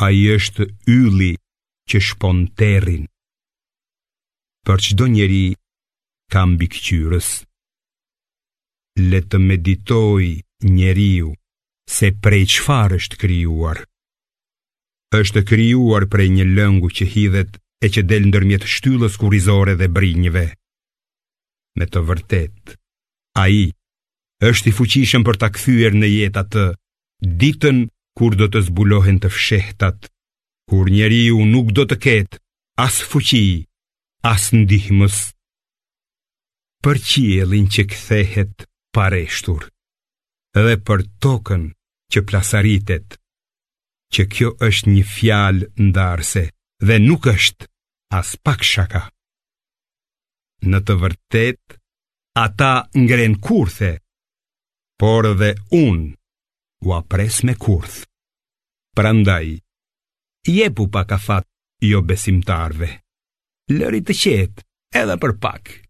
Ai është ylli që shpon terrin Për çdo njeri ka mbikëqyrës Le të meditojë njeriu Se prej çfarë është krijuar është krijuar prej një lëngu që hidhet E që del ndërmjet shtyllës kurrizore dhe brinjëve Me të vërtetë Ai është i fuqishëm për ta kthyer në jetë atë ditën kur do të zbulohen të fshehtat, kur njeriu nuk do të ketë as fuqi, as ndihmës. Për qiellin që kthehet pareshtur dhe për tokën që plasaritet, që kjo është një fjalë ndarëse dhe nuk është aspak shaka. Në të vërtetë, ata ngrenë kurthe por dhe unë ua pres me kurth. Prandaj, jepu pak afat jobesimtarëve. Lëri të qetë edhe për pak.